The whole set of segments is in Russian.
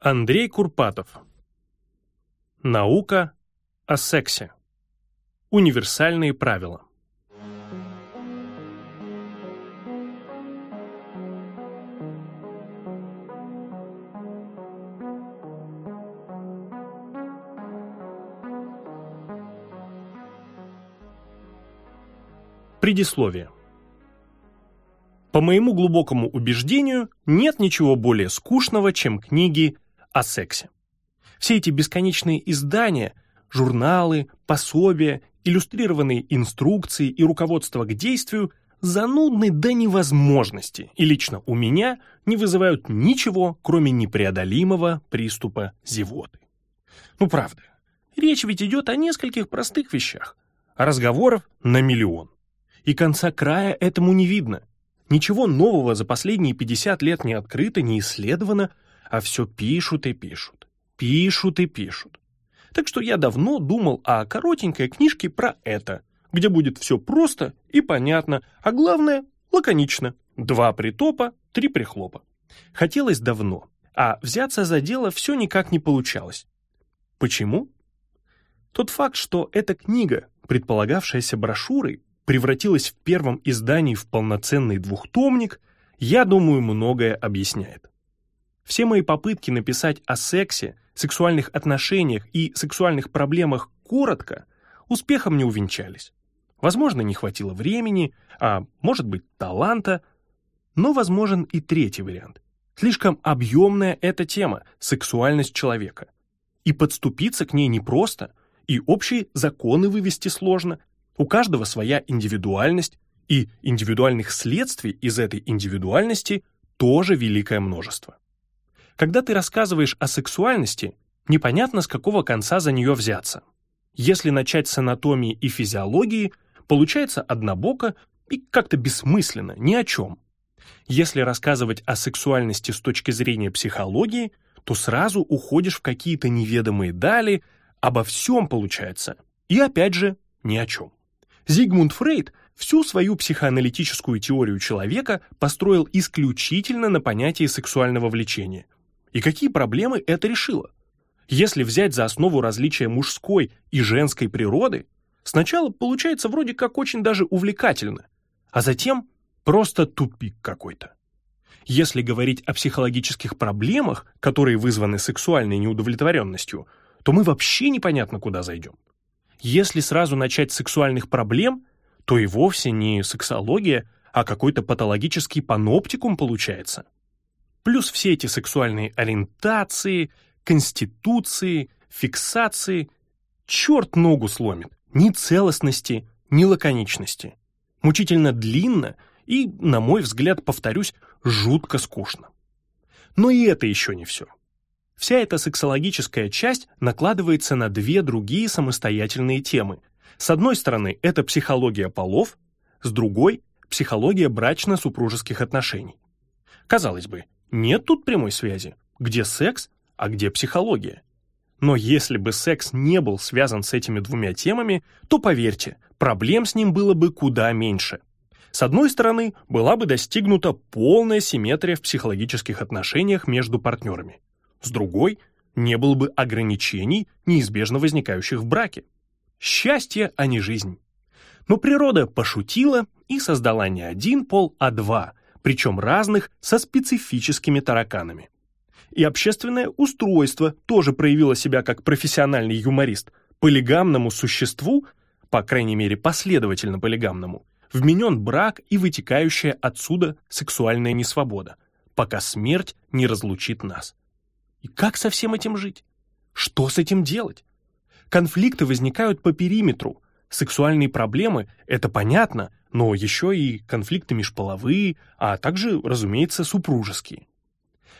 Андрей Курпатов. Наука о сексе. Универсальные правила. Предисловие. По моему глубокому убеждению, нет ничего более скучного, чем книги о сексе. Все эти бесконечные издания, журналы, пособия, иллюстрированные инструкции и руководство к действию занудны до невозможности и лично у меня не вызывают ничего, кроме непреодолимого приступа зевоты. Ну правда, речь ведь идет о нескольких простых вещах, а разговоров на миллион. И конца края этому не видно. Ничего нового за последние 50 лет не открыто, не исследовано, а все пишут и пишут, пишут и пишут. Так что я давно думал о коротенькой книжке про это, где будет все просто и понятно, а главное – лаконично. Два притопа, три прихлопа. Хотелось давно, а взяться за дело все никак не получалось. Почему? Тот факт, что эта книга, предполагавшаяся брошюрой, превратилась в первом издании в полноценный двухтомник, я думаю, многое объясняет. Все мои попытки написать о сексе, сексуальных отношениях и сексуальных проблемах коротко успехом не увенчались. Возможно, не хватило времени, а может быть, таланта, но возможен и третий вариант. Слишком объемная эта тема – сексуальность человека. И подступиться к ней непросто, и общие законы вывести сложно. У каждого своя индивидуальность, и индивидуальных следствий из этой индивидуальности тоже великое множество. Когда ты рассказываешь о сексуальности, непонятно, с какого конца за нее взяться. Если начать с анатомии и физиологии, получается однобоко и как-то бессмысленно, ни о чем. Если рассказывать о сексуальности с точки зрения психологии, то сразу уходишь в какие-то неведомые дали, обо всем получается. И опять же, ни о чем. Зигмунд Фрейд всю свою психоаналитическую теорию человека построил исключительно на понятии сексуального влечения – и какие проблемы это решило? Если взять за основу различия мужской и женской природы, сначала получается вроде как очень даже увлекательно, а затем просто тупик какой-то. Если говорить о психологических проблемах, которые вызваны сексуальной неудовлетворенностью, то мы вообще непонятно куда зайдем. Если сразу начать с сексуальных проблем, то и вовсе не сексология, а какой-то патологический паноптикум получается – плюс все эти сексуальные ориентации, конституции, фиксации. Черт ногу сломит. Ни целостности, ни лаконичности. Мучительно длинно и, на мой взгляд, повторюсь, жутко скучно. Но и это еще не все. Вся эта сексологическая часть накладывается на две другие самостоятельные темы. С одной стороны, это психология полов, с другой – психология брачно-супружеских отношений. Казалось бы, нет тут прямой связи. Где секс, а где психология? Но если бы секс не был связан с этими двумя темами, то, поверьте, проблем с ним было бы куда меньше. С одной стороны, была бы достигнута полная симметрия в психологических отношениях между партнерами. С другой, не было бы ограничений, неизбежно возникающих в браке. Счастье, а не жизнь. Но природа пошутила и создала не один пол, а два, причем разных со специфическими тараканами. И общественное устройство тоже проявило себя как профессиональный юморист. Полигамному существу, по крайней мере последовательно полигамному, вменен брак и вытекающая отсюда сексуальная несвобода, пока смерть не разлучит нас. И как со всем этим жить? Что с этим делать? Конфликты возникают по периметру. Сексуальные проблемы – это понятно, но еще и конфликты межполовые, а также, разумеется, супружеские.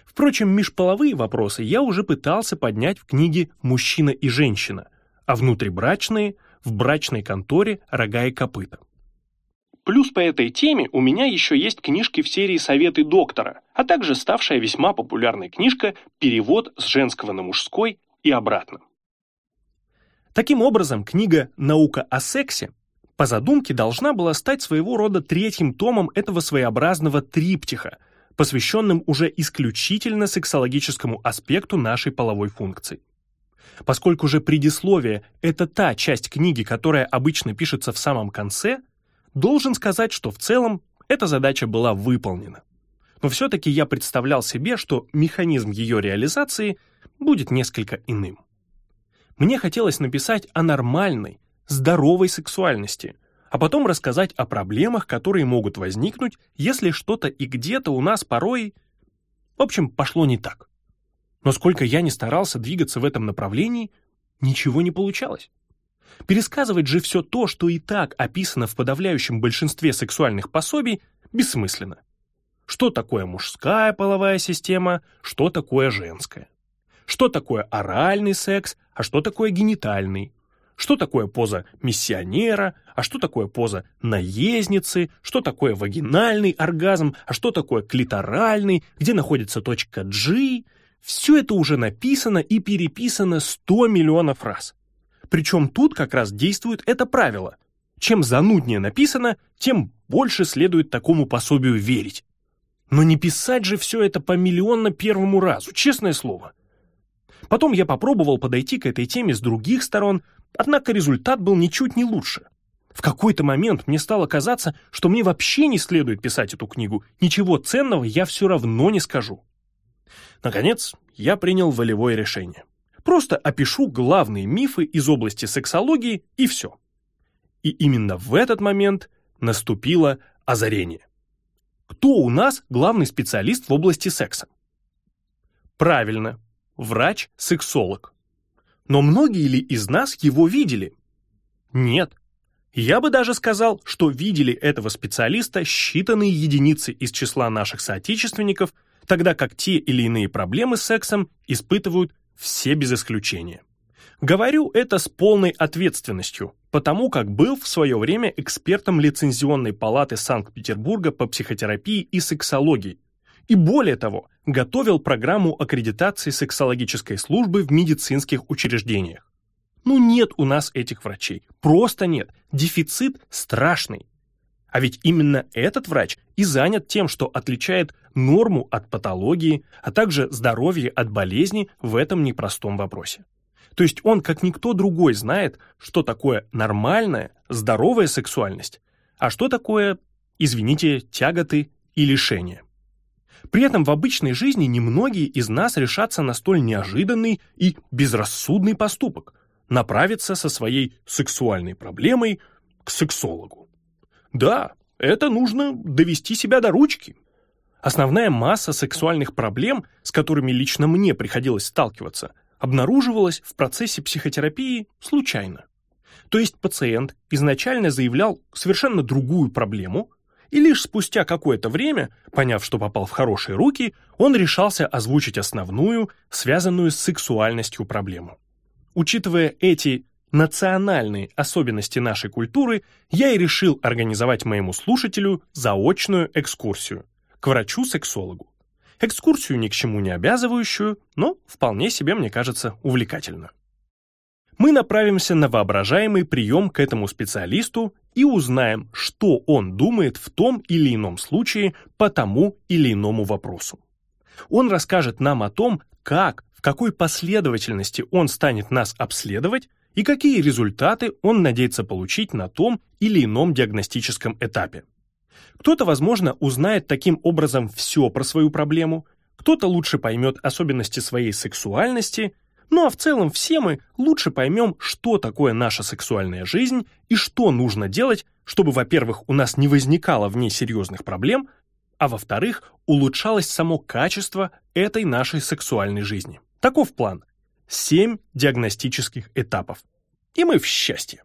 Впрочем, межполовые вопросы я уже пытался поднять в книге «Мужчина и женщина», а внутрибрачные – в брачной конторе «Рога и копыта». Плюс по этой теме у меня еще есть книжки в серии «Советы доктора», а также ставшая весьма популярной книжка «Перевод с женского на мужской и обратно». Таким образом, книга «Наука о сексе» по задумке должна была стать своего рода третьим томом этого своеобразного триптиха, посвященным уже исключительно сексологическому аспекту нашей половой функции. Поскольку же предисловие – это та часть книги, которая обычно пишется в самом конце, должен сказать, что в целом эта задача была выполнена. Но все-таки я представлял себе, что механизм ее реализации будет несколько иным. Мне хотелось написать о нормальной, здоровой сексуальности, а потом рассказать о проблемах, которые могут возникнуть, если что-то и где-то у нас порой... В общем, пошло не так. Но сколько я не старался двигаться в этом направлении, ничего не получалось. Пересказывать же все то, что и так описано в подавляющем большинстве сексуальных пособий, бессмысленно. Что такое мужская половая система, что такое женская. Что такое оральный секс, а что такое генитальный. Что такое поза миссионера, а что такое поза наездницы, что такое вагинальный оргазм, а что такое клиторальный, где находится точка G – все это уже написано и переписано 100 миллионов раз. Причем тут как раз действует это правило. Чем зануднее написано, тем больше следует такому пособию верить. Но не писать же все это по миллионно первому разу, честное слово. Потом я попробовал подойти к этой теме с других сторон, однако результат был ничуть не лучше. В какой-то момент мне стало казаться, что мне вообще не следует писать эту книгу, ничего ценного я все равно не скажу. Наконец, я принял волевое решение. Просто опишу главные мифы из области сексологии и все. И именно в этот момент наступило озарение. Кто у нас главный специалист в области секса? Правильно, врач-сексолог. Но многие ли из нас его видели? Нет. Я бы даже сказал, что видели этого специалиста считанные единицы из числа наших соотечественников – тогда как те или иные проблемы с сексом испытывают все без исключения. Говорю это с полной ответственностью, потому как был в свое время экспертом лицензионной палаты Санкт-Петербурга по психотерапии и сексологии. И более того, готовил программу аккредитации сексологической службы в медицинских учреждениях. Ну нет у нас этих врачей, просто нет, дефицит страшный. А ведь именно этот врач и занят тем, что отличает норму от патологии, а также здоровье от болезни в этом непростом вопросе. То есть он, как никто другой, знает, что такое нормальная, здоровая сексуальность, а что такое, извините, тяготы и лишения. При этом в обычной жизни немногие из нас решатся на столь неожиданный и безрассудный поступок – направиться со своей сексуальной проблемой к сексологу. Да, это нужно довести себя до ручки. Основная масса сексуальных проблем, с которыми лично мне приходилось сталкиваться, обнаруживалась в процессе психотерапии случайно. То есть пациент изначально заявлял совершенно другую проблему, и лишь спустя какое-то время, поняв, что попал в хорошие руки, он решался озвучить основную, связанную с сексуальностью проблему. Учитывая эти национальные особенности нашей культуры, я и решил организовать моему слушателю заочную экскурсию к врачу-сексологу. Экскурсию ни к чему не обязывающую, но вполне себе, мне кажется, увлекательно. Мы направимся на воображаемый прием к этому специалисту и узнаем, что он думает в том или ином случае по тому или иному вопросу. Он расскажет нам о том, как, в какой последовательности он станет нас обследовать и какие результаты он надеется получить на том или ином диагностическом этапе. Кто-то, возможно, узнает таким образом все про свою проблему, кто-то лучше поймет особенности своей сексуальности, ну а в целом все мы лучше поймем, что такое наша сексуальная жизнь и что нужно делать, чтобы, во-первых, у нас не возникало в ней серьезных проблем, а во-вторых, улучшалось само качество этой нашей сексуальной жизни. Таков план. Семь диагностических этапов. И мы в счастье.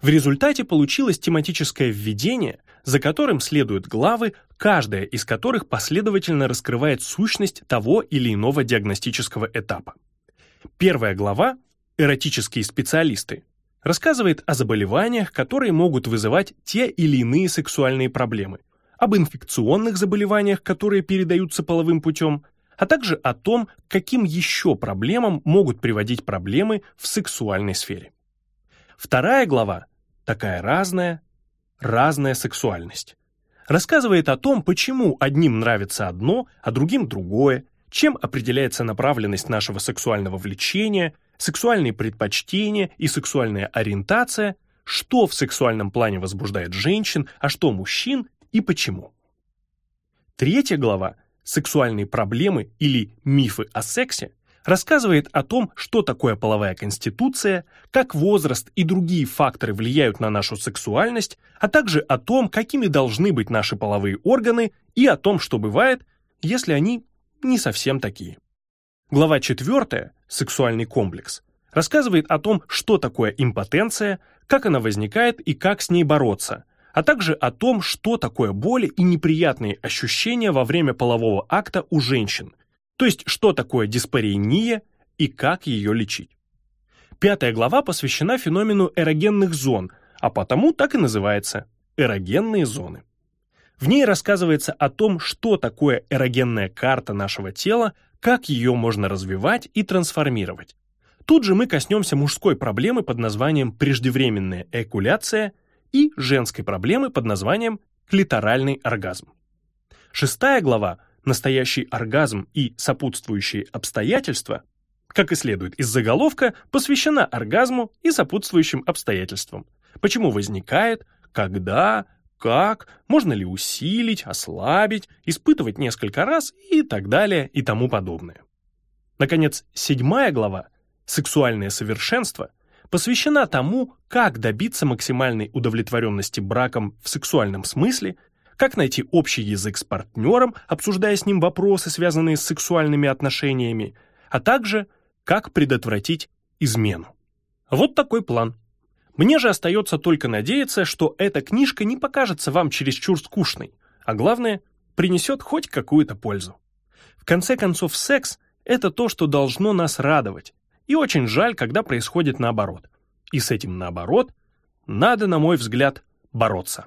В результате получилось тематическое введение, за которым следуют главы, каждая из которых последовательно раскрывает сущность того или иного диагностического этапа. Первая глава «Эротические специалисты» рассказывает о заболеваниях, которые могут вызывать те или иные сексуальные проблемы, об инфекционных заболеваниях, которые передаются половым путем, а также о том, каким еще проблемам могут приводить проблемы в сексуальной сфере. Вторая глава такая разная, разная сексуальность, рассказывает о том, почему одним нравится одно, а другим другое, чем определяется направленность нашего сексуального влечения, сексуальные предпочтения и сексуальная ориентация, что в сексуальном плане возбуждает женщин, а что мужчин и почему. Третья глава «Сексуальные проблемы или мифы о сексе» рассказывает о том, что такое половая конституция, как возраст и другие факторы влияют на нашу сексуальность, а также о том, какими должны быть наши половые органы и о том, что бывает, если они не совсем такие. Глава 4 «Сексуальный комплекс» рассказывает о том, что такое импотенция, как она возникает и как с ней бороться, а также о том, что такое боли и неприятные ощущения во время полового акта у женщин, то есть что такое диспарения и как ее лечить. Пятая глава посвящена феномену эрогенных зон, а потому так и называется – эрогенные зоны. В ней рассказывается о том, что такое эрогенная карта нашего тела, как ее можно развивать и трансформировать. Тут же мы коснемся мужской проблемы под названием преждевременная экуляция и женской проблемы под названием клиторальный оргазм. Шестая глава «Настоящий оргазм и сопутствующие обстоятельства», как и следует из заголовка, посвящена оргазму и сопутствующим обстоятельствам. Почему возникает, когда, как, можно ли усилить, ослабить, испытывать несколько раз и так далее и тому подобное. Наконец, седьмая глава «Сексуальное совершенство» посвящена тому, как добиться максимальной удовлетворенности браком в сексуальном смысле, как найти общий язык с партнером, обсуждая с ним вопросы, связанные с сексуальными отношениями, а также как предотвратить измену. Вот такой план. Мне же остается только надеяться, что эта книжка не покажется вам чересчур скучной, а главное, принесет хоть какую-то пользу. В конце концов, секс – это то, что должно нас радовать, и очень жаль, когда происходит наоборот. И с этим наоборот надо, на мой взгляд, бороться.